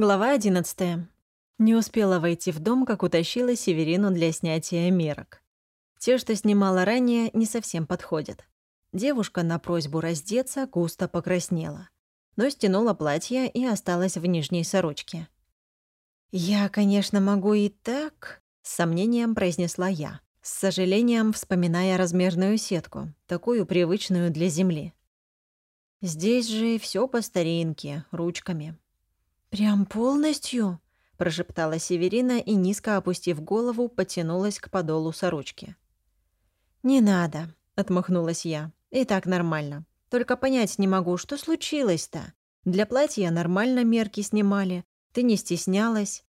Глава 11. Не успела войти в дом, как утащила Северину для снятия мерок. Те, что снимала ранее, не совсем подходят. Девушка на просьбу раздеться густо покраснела, но стянула платье и осталась в нижней сорочке. «Я, конечно, могу и так», — с сомнением произнесла я, с сожалением вспоминая размерную сетку, такую привычную для земли. «Здесь же все по старинке, ручками». «Прям полностью?» — прошептала Северина и, низко опустив голову, потянулась к подолу сорочки. «Не надо», — отмахнулась я. «И так нормально. Только понять не могу, что случилось-то? Для платья нормально мерки снимали. Ты не стеснялась».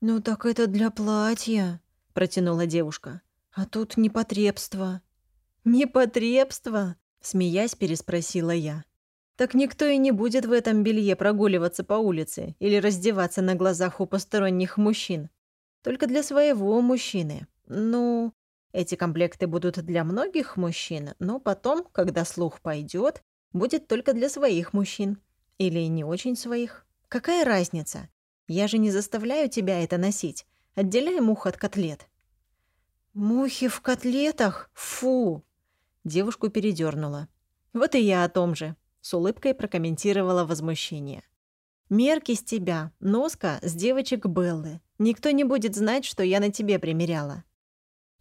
«Ну так это для платья», — протянула девушка. «А тут непотребство». «Непотребство?» — смеясь переспросила я. Так никто и не будет в этом белье прогуливаться по улице или раздеваться на глазах у посторонних мужчин. Только для своего мужчины. Ну, эти комплекты будут для многих мужчин, но потом, когда слух пойдет, будет только для своих мужчин. Или не очень своих. Какая разница? Я же не заставляю тебя это носить. Отделяй мух от котлет. Мухи в котлетах? Фу! Девушку передернула. Вот и я о том же с улыбкой прокомментировала возмущение. «Мерки с тебя, носка с девочек Беллы. Никто не будет знать, что я на тебе примеряла».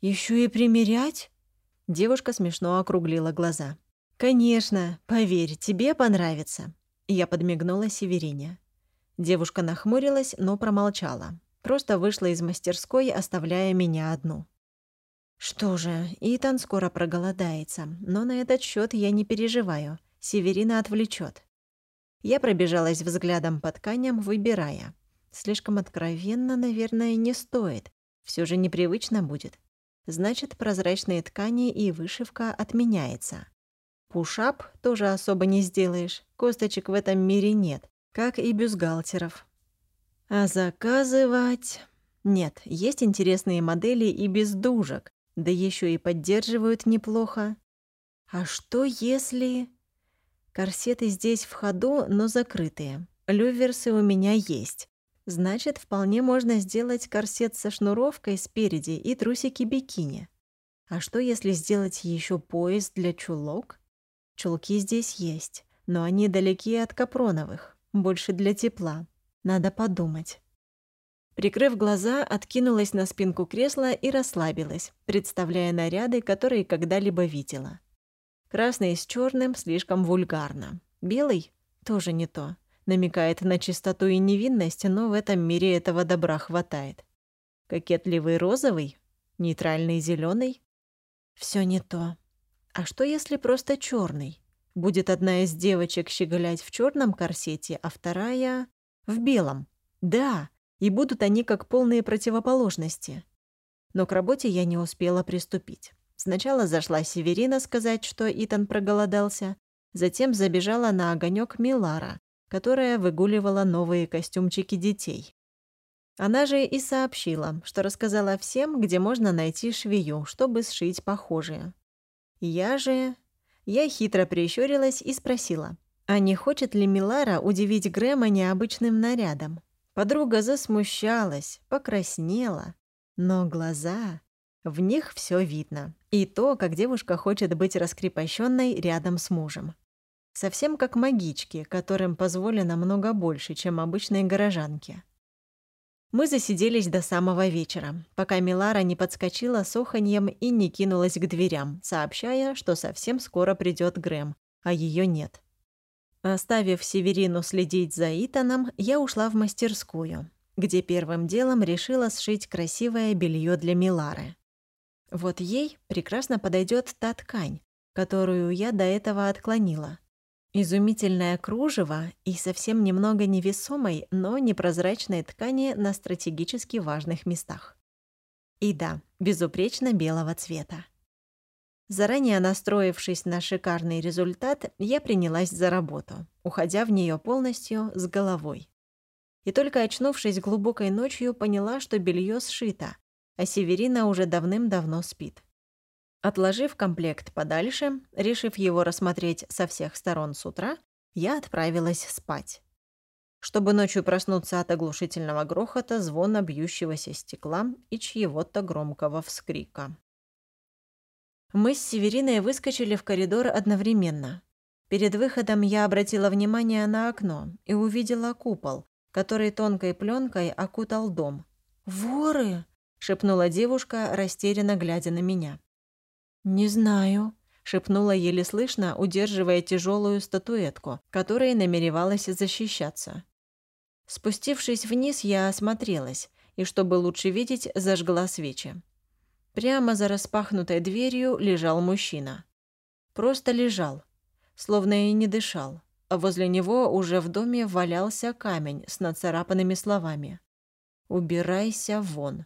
Еще и примерять?» Девушка смешно округлила глаза. «Конечно, поверь, тебе понравится». Я подмигнула Северине. Девушка нахмурилась, но промолчала. Просто вышла из мастерской, оставляя меня одну. Что же, Итан скоро проголодается, но на этот счет я не переживаю. Северина отвлечет. Я пробежалась взглядом по тканям, выбирая. Слишком откровенно, наверное, не стоит. Все же непривычно будет. Значит, прозрачные ткани и вышивка отменяется. Пушап тоже особо не сделаешь. Косточек в этом мире нет, как и бюстгальтеров. А заказывать... Нет, есть интересные модели и без дужек, да еще и поддерживают неплохо. А что если... Корсеты здесь в ходу, но закрытые. Люверсы у меня есть. Значит, вполне можно сделать корсет со шнуровкой спереди и трусики бикини. А что, если сделать еще пояс для чулок? Чулки здесь есть, но они далеки от капроновых, больше для тепла. Надо подумать. Прикрыв глаза, откинулась на спинку кресла и расслабилась, представляя наряды, которые когда-либо видела. Красный с черным слишком вульгарно. Белый тоже не то. Намекает на чистоту и невинность, но в этом мире этого добра хватает. Кокетливый розовый, нейтральный зеленый. Все не то. А что если просто черный? Будет одна из девочек щеголять в черном корсете, а вторая в белом. Да, и будут они как полные противоположности. Но к работе я не успела приступить. Сначала зашла Северина сказать, что Итан проголодался, затем забежала на огонек Милара, которая выгуливала новые костюмчики детей. Она же и сообщила, что рассказала всем, где можно найти швею, чтобы сшить похожие. Я же... Я хитро прищурилась и спросила, а не хочет ли Милара удивить Грэма необычным нарядом? Подруга засмущалась, покраснела, но глаза... В них все видно. И то, как девушка хочет быть раскрепощенной рядом с мужем. Совсем как магички, которым позволено много больше, чем обычной горожанке. Мы засиделись до самого вечера, пока Милара не подскочила с оханьем и не кинулась к дверям, сообщая, что совсем скоро придет Грэм, а ее нет. Оставив Северину следить за Итаном, я ушла в мастерскую, где первым делом решила сшить красивое белье для Милары. Вот ей прекрасно подойдет та ткань, которую я до этого отклонила. Изумительное кружево и совсем немного невесомой, но непрозрачной ткани на стратегически важных местах. И да, безупречно белого цвета. Заранее настроившись на шикарный результат, я принялась за работу, уходя в нее полностью с головой. И только очнувшись глубокой ночью, поняла, что белье сшито, а Северина уже давным-давно спит. Отложив комплект подальше, решив его рассмотреть со всех сторон с утра, я отправилась спать. чтобы ночью проснуться от оглушительного грохота, звона бьющегося стекла и чьего-то громкого вскрика. Мы с Севериной выскочили в коридор одновременно. Перед выходом я обратила внимание на окно и увидела купол, который тонкой пленкой окутал дом. «Воры!» – шепнула девушка, растерянно глядя на меня. «Не знаю», шепнула еле слышно, удерживая тяжелую статуэтку, которой намеревалась защищаться. Спустившись вниз, я осмотрелась и, чтобы лучше видеть, зажгла свечи. Прямо за распахнутой дверью лежал мужчина. Просто лежал, словно и не дышал, а возле него уже в доме валялся камень с нацарапанными словами. «Убирайся вон».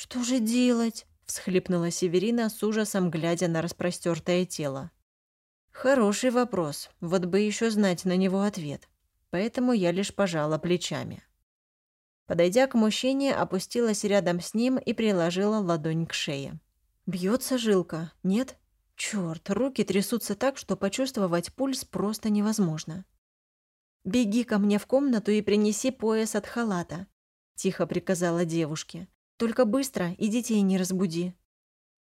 «Что же делать?» – всхлипнула Северина с ужасом, глядя на распростертое тело. «Хороший вопрос, вот бы еще знать на него ответ» поэтому я лишь пожала плечами. Подойдя к мужчине, опустилась рядом с ним и приложила ладонь к шее. Бьется жилка, нет? Черт, руки трясутся так, что почувствовать пульс просто невозможно. «Беги ко мне в комнату и принеси пояс от халата», – тихо приказала девушке. «Только быстро и детей не разбуди».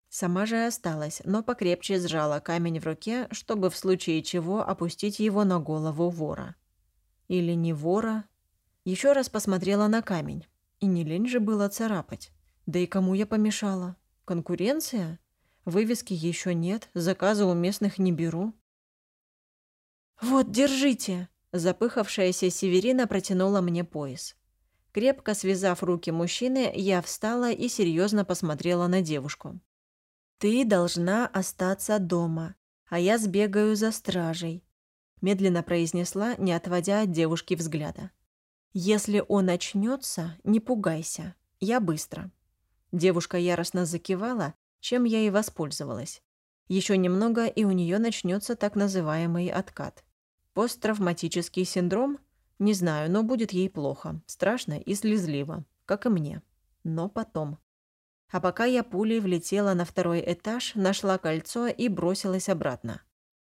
Сама же осталась, но покрепче сжала камень в руке, чтобы в случае чего опустить его на голову вора. Или не вора? Еще раз посмотрела на камень. И не лень же было царапать. Да и кому я помешала? Конкуренция? Вывески еще нет, заказы у местных не беру. «Вот, держите!» Запыхавшаяся Северина протянула мне пояс. Крепко связав руки мужчины, я встала и серьезно посмотрела на девушку. «Ты должна остаться дома, а я сбегаю за стражей медленно произнесла, не отводя от девушки взгляда. «Если он очнется, не пугайся. Я быстро». Девушка яростно закивала, чем я и воспользовалась. Еще немного, и у нее начнется так называемый откат. Посттравматический синдром? Не знаю, но будет ей плохо, страшно и слезливо, как и мне. Но потом. А пока я пулей влетела на второй этаж, нашла кольцо и бросилась обратно.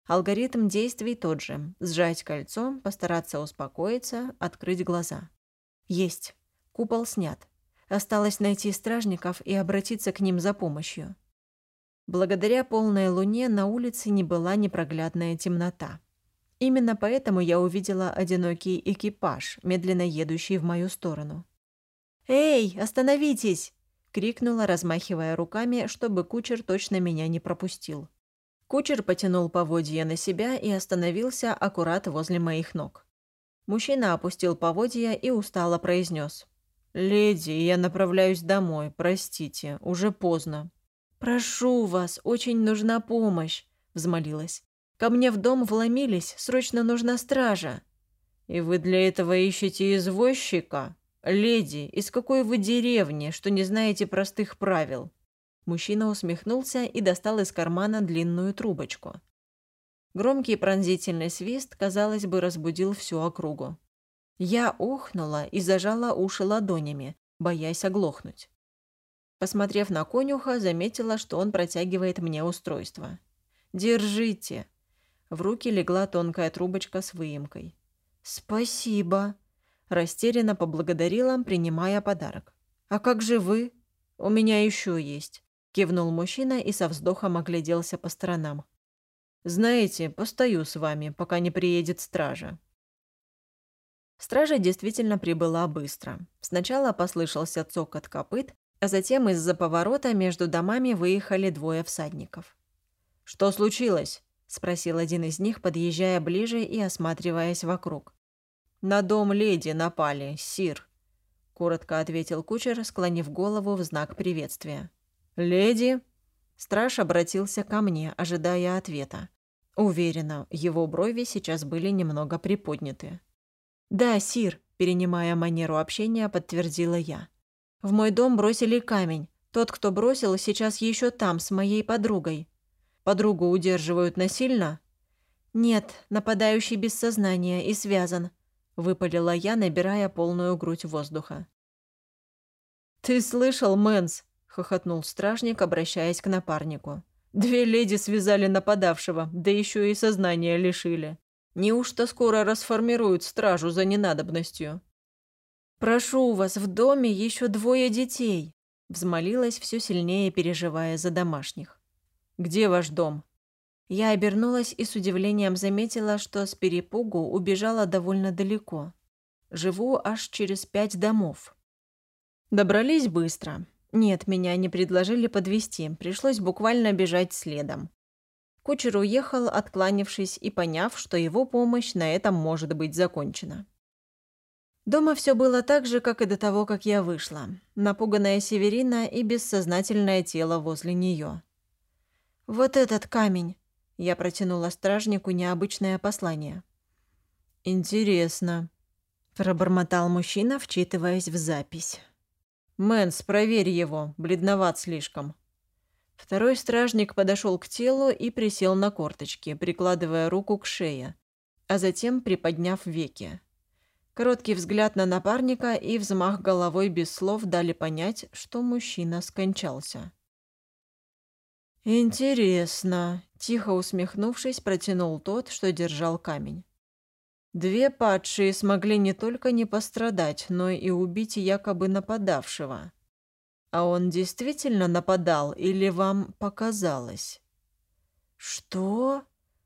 Алгоритм действий тот же. Сжать кольцо, постараться успокоиться, открыть глаза. Есть. Купол снят. Осталось найти стражников и обратиться к ним за помощью. Благодаря полной луне на улице не была непроглядная темнота. Именно поэтому я увидела одинокий экипаж, медленно едущий в мою сторону. «Эй, остановитесь!» — крикнула, размахивая руками, чтобы кучер точно меня не пропустил. Кучер потянул поводья на себя и остановился аккурат возле моих ног. Мужчина опустил поводья и устало произнес. «Леди, я направляюсь домой, простите, уже поздно». «Прошу вас, очень нужна помощь», – взмолилась. «Ко мне в дом вломились, срочно нужна стража». «И вы для этого ищете извозчика? Леди, из какой вы деревни, что не знаете простых правил?» Мужчина усмехнулся и достал из кармана длинную трубочку. Громкий пронзительный свист, казалось бы, разбудил всю округу. Я охнула и зажала уши ладонями, боясь оглохнуть. Посмотрев на конюха, заметила, что он протягивает мне устройство. «Держите!» В руки легла тонкая трубочка с выемкой. «Спасибо!» Растерянно поблагодарила, принимая подарок. «А как же вы?» «У меня еще есть. Кивнул мужчина и со вздохом огляделся по сторонам. «Знаете, постою с вами, пока не приедет стража». Стража действительно прибыла быстро. Сначала послышался цокот копыт, а затем из-за поворота между домами выехали двое всадников. «Что случилось?» – спросил один из них, подъезжая ближе и осматриваясь вокруг. «На дом леди напали, сир», – коротко ответил кучер, склонив голову в знак приветствия. «Леди?» Страж обратился ко мне, ожидая ответа. Уверена, его брови сейчас были немного приподняты. «Да, Сир», – перенимая манеру общения, подтвердила я. «В мой дом бросили камень. Тот, кто бросил, сейчас еще там, с моей подругой. Подругу удерживают насильно?» «Нет, нападающий без сознания и связан», – выпалила я, набирая полную грудь воздуха. «Ты слышал, Мэнс?» хохотнул стражник, обращаясь к напарнику. Две леди связали нападавшего, да еще и сознание лишили. Неужто скоро расформируют стражу за ненадобностью? «Прошу вас, в доме еще двое детей», – взмолилась все сильнее, переживая за домашних. «Где ваш дом?» Я обернулась и с удивлением заметила, что с перепугу убежала довольно далеко. Живу аж через пять домов. Добрались быстро. Нет, меня не предложили подвести, пришлось буквально бежать следом. Кучер уехал, откланившись и поняв, что его помощь на этом может быть закончена. Дома все было так же, как и до того, как я вышла. Напуганная Северина и бессознательное тело возле нее. «Вот этот камень!» Я протянула стражнику необычное послание. «Интересно», – пробормотал мужчина, вчитываясь в запись. «Мэнс, проверь его, бледноват слишком». Второй стражник подошел к телу и присел на корточки, прикладывая руку к шее, а затем приподняв веки. Короткий взгляд на напарника и взмах головой без слов дали понять, что мужчина скончался. «Интересно», – тихо усмехнувшись, протянул тот, что держал камень. Две падшие смогли не только не пострадать, но и убить якобы нападавшего. А он действительно нападал или вам показалось? Что?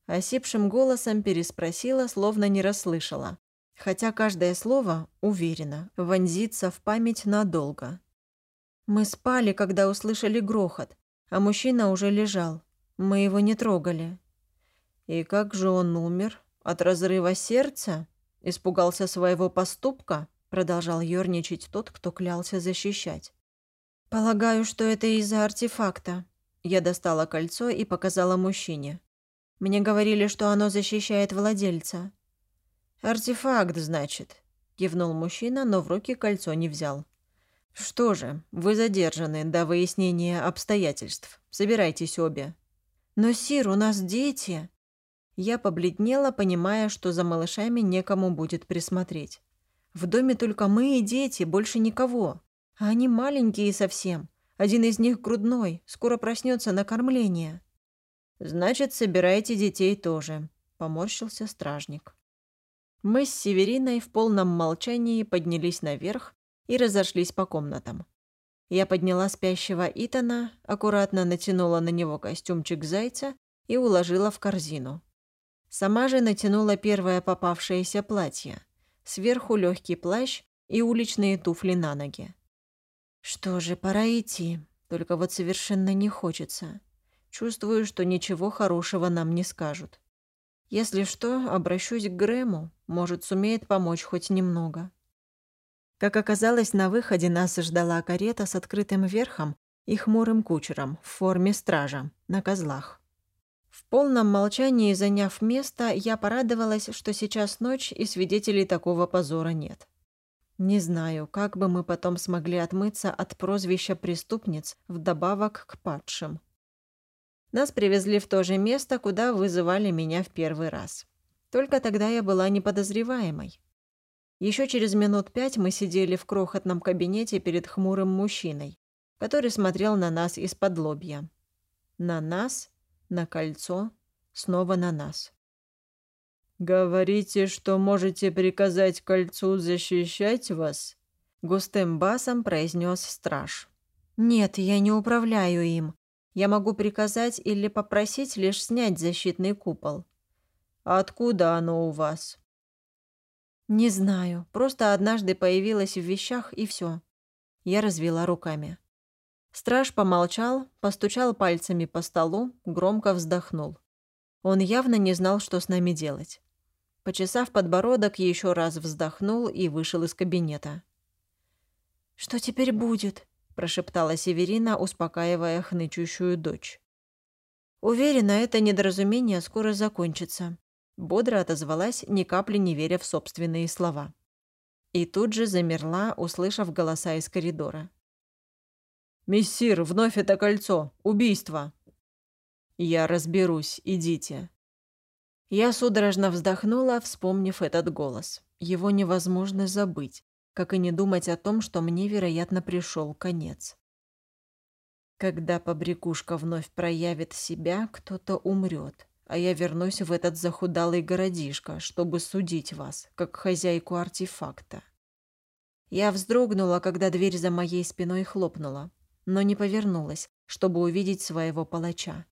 Осипшим голосом переспросила, словно не расслышала. Хотя каждое слово, уверенно, вонзится в память надолго. Мы спали, когда услышали грохот, а мужчина уже лежал. Мы его не трогали. И как же он умер? От разрыва сердца? Испугался своего поступка? Продолжал ерничать тот, кто клялся защищать. «Полагаю, что это из-за артефакта». Я достала кольцо и показала мужчине. Мне говорили, что оно защищает владельца. «Артефакт, значит», – кивнул мужчина, но в руки кольцо не взял. «Что же, вы задержаны до выяснения обстоятельств. Собирайтесь обе». «Но, Сир, у нас дети». Я побледнела, понимая, что за малышами некому будет присмотреть. В доме только мы и дети, больше никого. А они маленькие совсем. Один из них грудной, скоро проснется на кормление. Значит, собирайте детей тоже, поморщился стражник. Мы с Севериной в полном молчании поднялись наверх и разошлись по комнатам. Я подняла спящего Итана, аккуратно натянула на него костюмчик зайца и уложила в корзину. Сама же натянула первое попавшееся платье, сверху легкий плащ и уличные туфли на ноги. Что же, пора идти. Только вот совершенно не хочется. Чувствую, что ничего хорошего нам не скажут. Если что, обращусь к Грэму. Может, сумеет помочь хоть немного. Как оказалось, на выходе нас ждала карета с открытым верхом и хмурым кучером в форме стража на козлах. В полном молчании, заняв место, я порадовалась, что сейчас ночь и свидетелей такого позора нет. Не знаю, как бы мы потом смогли отмыться от прозвища преступниц вдобавок к падшим. Нас привезли в то же место, куда вызывали меня в первый раз. Только тогда я была неподозреваемой. Еще через минут пять мы сидели в крохотном кабинете перед хмурым мужчиной, который смотрел на нас из-под лобья. На нас, на кольцо, снова на нас. «Говорите, что можете приказать кольцу защищать вас?» Густым басом произнес страж. «Нет, я не управляю им. Я могу приказать или попросить лишь снять защитный купол». «Откуда оно у вас?» «Не знаю. Просто однажды появилось в вещах, и все. Я развела руками. Страж помолчал, постучал пальцами по столу, громко вздохнул. Он явно не знал, что с нами делать. Почесав подбородок, еще раз вздохнул и вышел из кабинета. «Что теперь будет?» – прошептала Северина, успокаивая хнычущую дочь. «Уверена, это недоразумение скоро закончится», – бодро отозвалась, ни капли не веря в собственные слова. И тут же замерла, услышав голоса из коридора. «Мессир, вновь это кольцо! Убийство!» «Я разберусь, идите», я судорожно вздохнула, вспомнив этот голос. Его невозможно забыть, как и не думать о том, что мне, вероятно, пришел конец. Когда побрякушка вновь проявит себя, кто-то умрет, а я вернусь в этот захудалый городишко, чтобы судить вас, как хозяйку артефакта. Я вздрогнула, когда дверь за моей спиной хлопнула, но не повернулась, чтобы увидеть своего палача.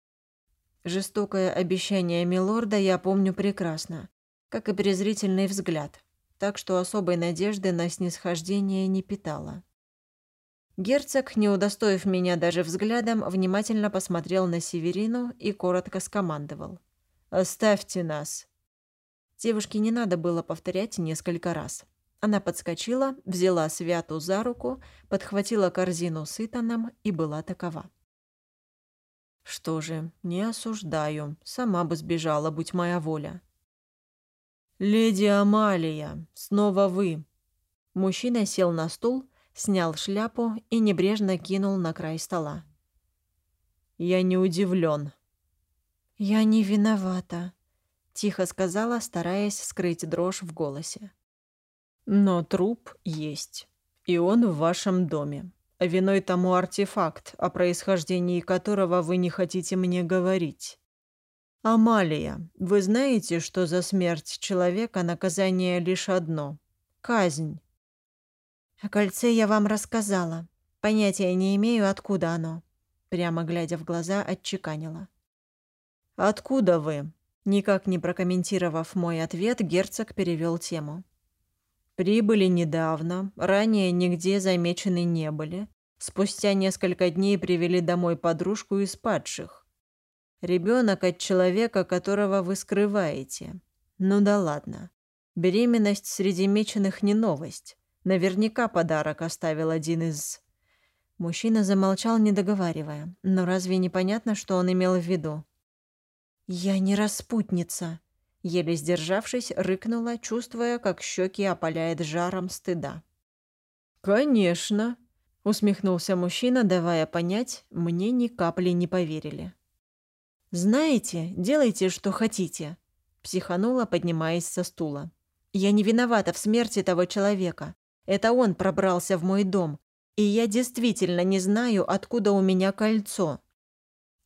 Жестокое обещание милорда я помню прекрасно, как и презрительный взгляд, так что особой надежды на снисхождение не питала. Герцог, не удостоив меня даже взглядом, внимательно посмотрел на Северину и коротко скомандовал. «Оставьте нас!» Девушке не надо было повторять несколько раз. Она подскочила, взяла Святу за руку, подхватила корзину с Итаном и была такова. «Что же, не осуждаю. Сама бы сбежала, будь моя воля». «Леди Амалия, снова вы!» Мужчина сел на стул, снял шляпу и небрежно кинул на край стола. «Я не удивлен. «Я не виновата», — тихо сказала, стараясь скрыть дрожь в голосе. «Но труп есть, и он в вашем доме. Виной тому артефакт, о происхождении которого вы не хотите мне говорить. Амалия, вы знаете, что за смерть человека наказание лишь одно — казнь?» «О кольце я вам рассказала. Понятия не имею, откуда оно». Прямо глядя в глаза, отчеканила. «Откуда вы?» Никак не прокомментировав мой ответ, герцог перевел тему. «Прибыли недавно, ранее нигде замечены не были. Спустя несколько дней привели домой подружку из падших. Ребенок от человека, которого вы скрываете. Ну да ладно. Беременность среди меченых не новость. Наверняка подарок оставил один из... Мужчина замолчал, не договаривая. Но разве непонятно, что он имел в виду? «Я не распутница», — еле сдержавшись, рыкнула, чувствуя, как щеки опаляет жаром стыда. «Конечно», — усмехнулся мужчина, давая понять, мне ни капли не поверили. «Знаете, делайте, что хотите», — психанула, поднимаясь со стула. «Я не виновата в смерти того человека. Это он пробрался в мой дом, и я действительно не знаю, откуда у меня кольцо.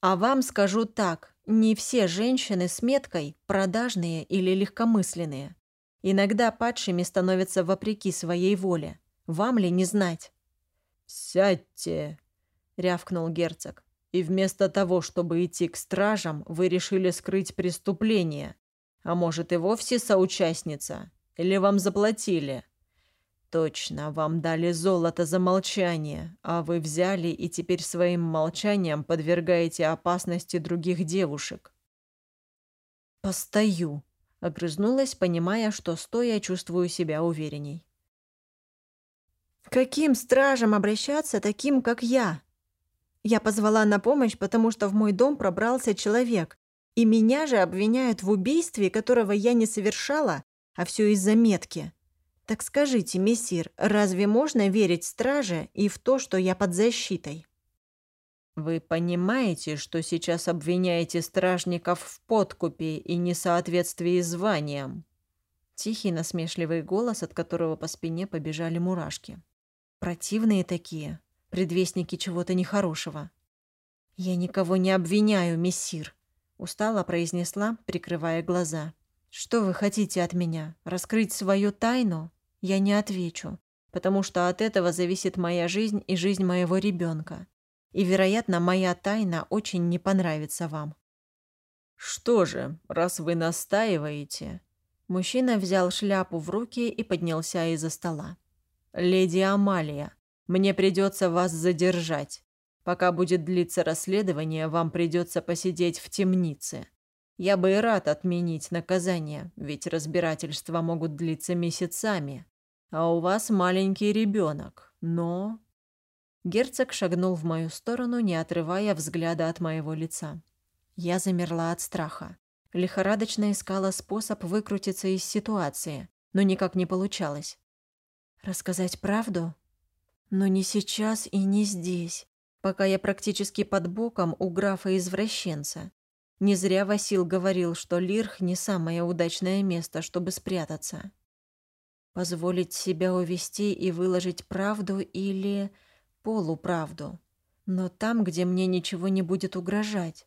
А вам скажу так, не все женщины с меткой продажные или легкомысленные. Иногда падшими становятся вопреки своей воле. Вам ли не знать? «Сядьте», — рявкнул герцог. «И вместо того, чтобы идти к стражам, вы решили скрыть преступление. А может, и вовсе соучастница? Или вам заплатили?» Точно, вам дали золото за молчание, а вы взяли и теперь своим молчанием подвергаете опасности других девушек. Постою, огрызнулась, понимая, что стоя чувствую себя уверенней. Каким стражам обращаться, таким, как я? Я позвала на помощь, потому что в мой дом пробрался человек, и меня же обвиняют в убийстве, которого я не совершала, а все из-за метки. «Так скажите, мессир, разве можно верить страже и в то, что я под защитой?» «Вы понимаете, что сейчас обвиняете стражников в подкупе и несоответствии званиям?» Тихий насмешливый голос, от которого по спине побежали мурашки. «Противные такие, предвестники чего-то нехорошего». «Я никого не обвиняю, мессир», — устало произнесла, прикрывая глаза. «Что вы хотите от меня? Раскрыть свою тайну?» Я не отвечу, потому что от этого зависит моя жизнь и жизнь моего ребенка. И, вероятно, моя тайна очень не понравится вам. Что же, раз вы настаиваете... Мужчина взял шляпу в руки и поднялся из-за стола. «Леди Амалия, мне придется вас задержать. Пока будет длиться расследование, вам придется посидеть в темнице. Я бы и рад отменить наказание, ведь разбирательства могут длиться месяцами. А у вас маленький ребенок, но...» Герцог шагнул в мою сторону, не отрывая взгляда от моего лица. Я замерла от страха. Лихорадочно искала способ выкрутиться из ситуации, но никак не получалось. Рассказать правду? Но не сейчас и не здесь, пока я практически под боком у графа-извращенца. Не зря Васил говорил, что Лирх не самое удачное место, чтобы спрятаться. Позволить себя увести и выложить правду или полуправду. Но там, где мне ничего не будет угрожать.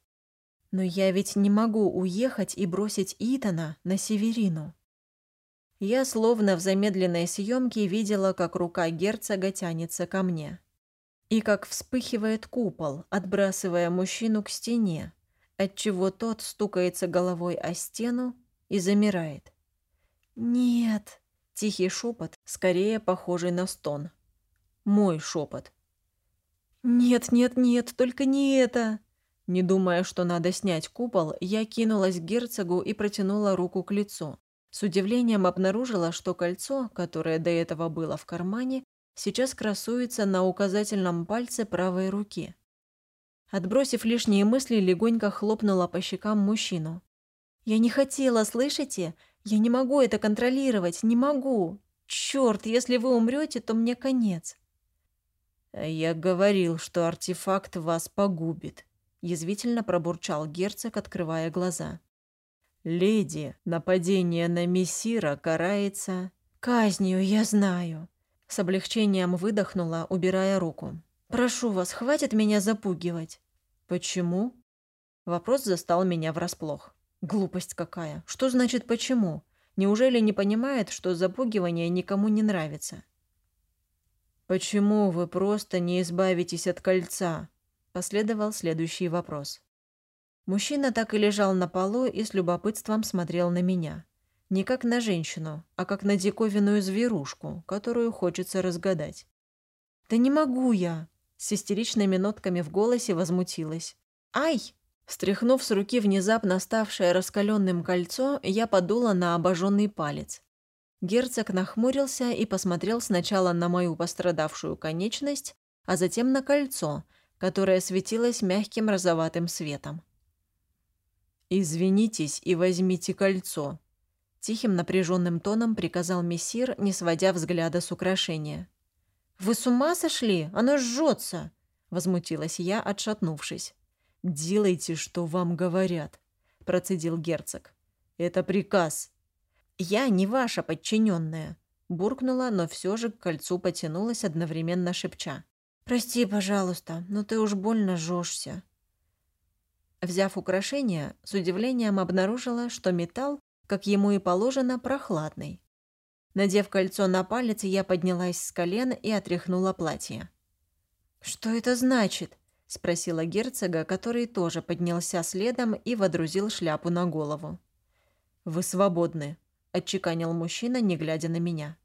Но я ведь не могу уехать и бросить Итана на Северину. Я словно в замедленной съемке видела, как рука герцога тянется ко мне. И как вспыхивает купол, отбрасывая мужчину к стене, отчего тот стукается головой о стену и замирает. «Нет!» — тихий шепот, скорее похожий на стон. Мой шепот. «Нет, нет, нет, только не это!» Не думая, что надо снять купол, я кинулась к герцогу и протянула руку к лицу. С удивлением обнаружила, что кольцо, которое до этого было в кармане, сейчас красуется на указательном пальце правой руки. Отбросив лишние мысли, легонько хлопнула по щекам мужчину. «Я не хотела, слышите? Я не могу это контролировать, не могу. Черт, если вы умрете, то мне конец». «Я говорил, что артефакт вас погубит», язвительно пробурчал герцог, открывая глаза. «Леди, нападение на мессира карается...» «Казнью, я знаю», — с облегчением выдохнула, убирая руку. «Прошу вас, хватит меня запугивать». «Почему?» Вопрос застал меня врасплох. Глупость какая. Что значит «почему»? Неужели не понимает, что запугивание никому не нравится? «Почему вы просто не избавитесь от кольца?» Последовал следующий вопрос. Мужчина так и лежал на полу и с любопытством смотрел на меня. Не как на женщину, а как на диковинную зверушку, которую хочется разгадать. «Да не могу я!» С истеричными нотками в голосе возмутилась. «Ай!» Стряхнув с руки внезапно ставшее раскаленным кольцо, я подула на обожженный палец. Герцог нахмурился и посмотрел сначала на мою пострадавшую конечность, а затем на кольцо – которая светилась мягким розоватым светом. «Извинитесь и возьмите кольцо», — тихим напряженным тоном приказал мессир, не сводя взгляда с украшения. «Вы с ума сошли? Оно жжется!» — возмутилась я, отшатнувшись. «Делайте, что вам говорят», — процедил герцог. «Это приказ». «Я не ваша подчиненная», — буркнула, но все же к кольцу потянулась, одновременно шепча. «Прости, пожалуйста, но ты уж больно жжешься». Взяв украшение, с удивлением обнаружила, что металл, как ему и положено, прохладный. Надев кольцо на палец, я поднялась с колен и отряхнула платье. «Что это значит?» – спросила герцога, который тоже поднялся следом и водрузил шляпу на голову. «Вы свободны», – отчеканил мужчина, не глядя на меня.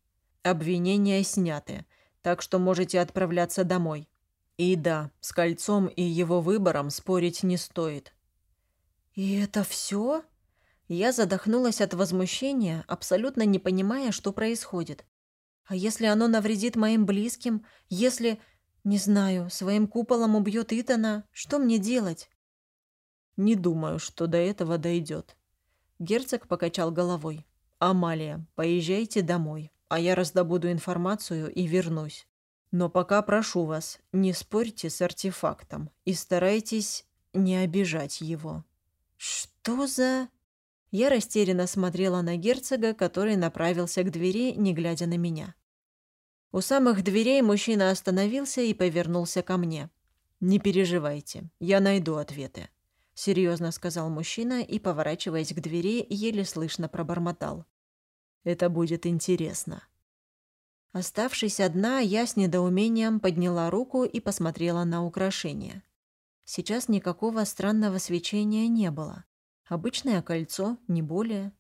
«Обвинения сняты так что можете отправляться домой. И да, с кольцом и его выбором спорить не стоит». «И это все? Я задохнулась от возмущения, абсолютно не понимая, что происходит. А если оно навредит моим близким? Если, не знаю, своим куполом убьет Итана? Что мне делать? Не думаю, что до этого дойдет. Герцог покачал головой. Амалия, поезжайте домой а я раздобуду информацию и вернусь. Но пока прошу вас, не спорьте с артефактом и старайтесь не обижать его». «Что за...» Я растерянно смотрела на герцога, который направился к двери, не глядя на меня. У самых дверей мужчина остановился и повернулся ко мне. «Не переживайте, я найду ответы», — серьезно сказал мужчина и, поворачиваясь к двери, еле слышно пробормотал. Это будет интересно». Оставшись одна, я с недоумением подняла руку и посмотрела на украшение. Сейчас никакого странного свечения не было. Обычное кольцо, не более.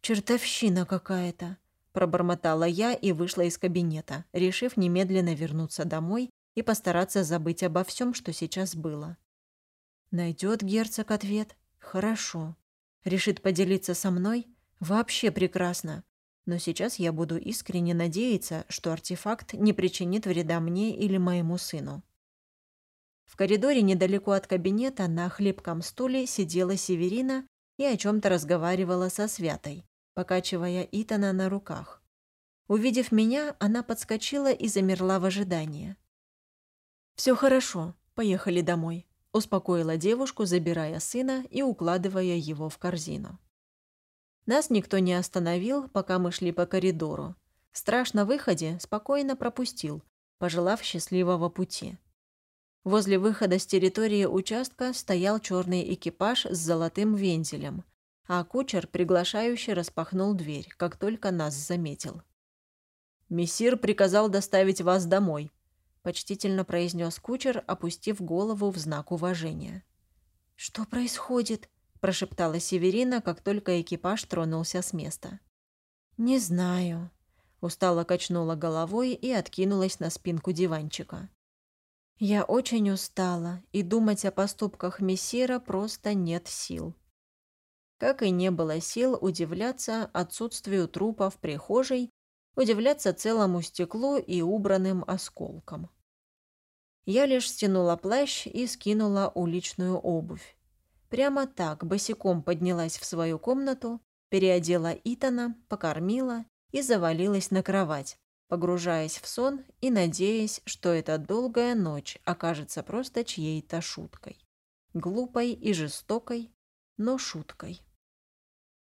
«Чертовщина какая-то!» – пробормотала я и вышла из кабинета, решив немедленно вернуться домой и постараться забыть обо всем, что сейчас было. Найдет герцог ответ? Хорошо. Решит поделиться со мной? Вообще прекрасно. Но сейчас я буду искренне надеяться, что артефакт не причинит вреда мне или моему сыну. В коридоре недалеко от кабинета на хлипком стуле сидела Северина и о чем-то разговаривала со Святой, покачивая Итана на руках. Увидев меня, она подскочила и замерла в ожидании. «Все хорошо, поехали домой», – успокоила девушку, забирая сына и укладывая его в корзину. Нас никто не остановил, пока мы шли по коридору. Страж на выходе спокойно пропустил, пожелав счастливого пути. Возле выхода с территории участка стоял черный экипаж с золотым вензелем, а кучер приглашающе распахнул дверь, как только нас заметил. «Мессир приказал доставить вас домой», — почтительно произнес кучер, опустив голову в знак уважения. «Что происходит?» – прошептала Северина, как только экипаж тронулся с места. «Не знаю», – устало качнула головой и откинулась на спинку диванчика. «Я очень устала, и думать о поступках мессира просто нет сил». Как и не было сил удивляться отсутствию трупа в прихожей, удивляться целому стеклу и убранным осколкам. Я лишь стянула плащ и скинула уличную обувь. Прямо так босиком поднялась в свою комнату, переодела Итана, покормила и завалилась на кровать, погружаясь в сон и надеясь, что эта долгая ночь окажется просто чьей-то шуткой. Глупой и жестокой, но шуткой.